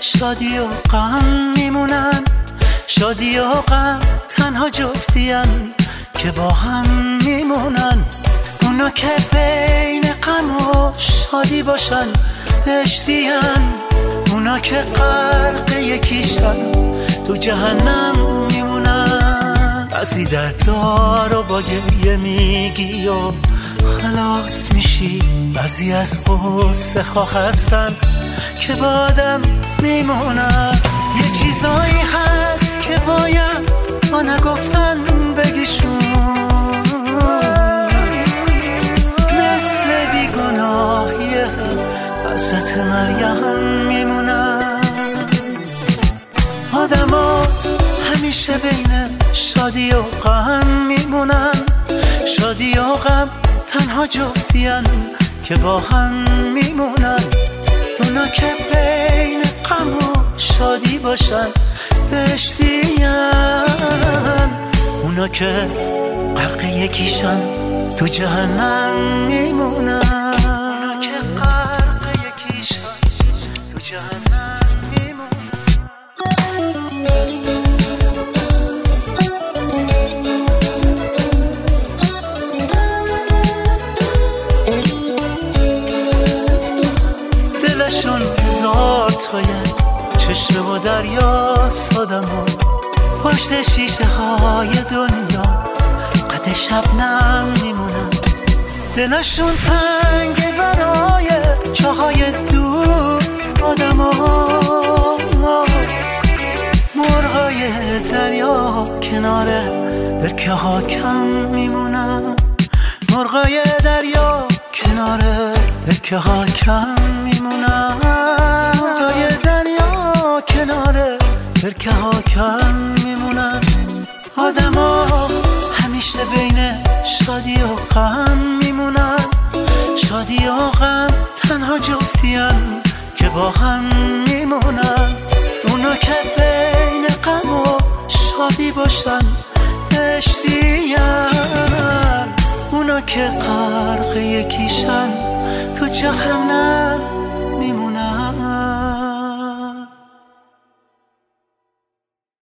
شادی و غم میمونن؟ شادی و غم تنها جفتیان که با هم میمونن. اونا که بین غم و شادی باشن بشتیان اونا که غرق یکیشن تو جهنم میمونن. بعضی دردار و با گریه میگی و خلاص میشی. بعضی از قصه خواه هستن که بادم میمونن. یه چیزایی هست که باید ما نگفتن بگیشون. مثل بیگناهی حضرت مریم میمونن. آدما همیشه بین شادی و غم میمونن. شادی و غم تنها جفتیان که با هم میمونن. اونا که بین غم و شادی باشن بشتیان اونا که غرق یکیشن تو جهنم میمونن. اونا که یکیشن تو جهنم میمونن. دلشون هزار تایه چشم و دریا سادم و پشت شیشه های دنیا. قد شبنم میمونن. دلشون تنگ برای چاهای دور. آدم مرغای دریا کنار برکه ها کم میمونن. مرغای دریا کنار برکه ها کم میمونن. برکه ها کم میمونن. آدما همیشه بین شادی و غم میمونن. شادی و غم تنها جفتیان که با هم میمونن. اونا که بین غم و شادی باشن بشتیان اونا که غرق یکیشن تو جهنم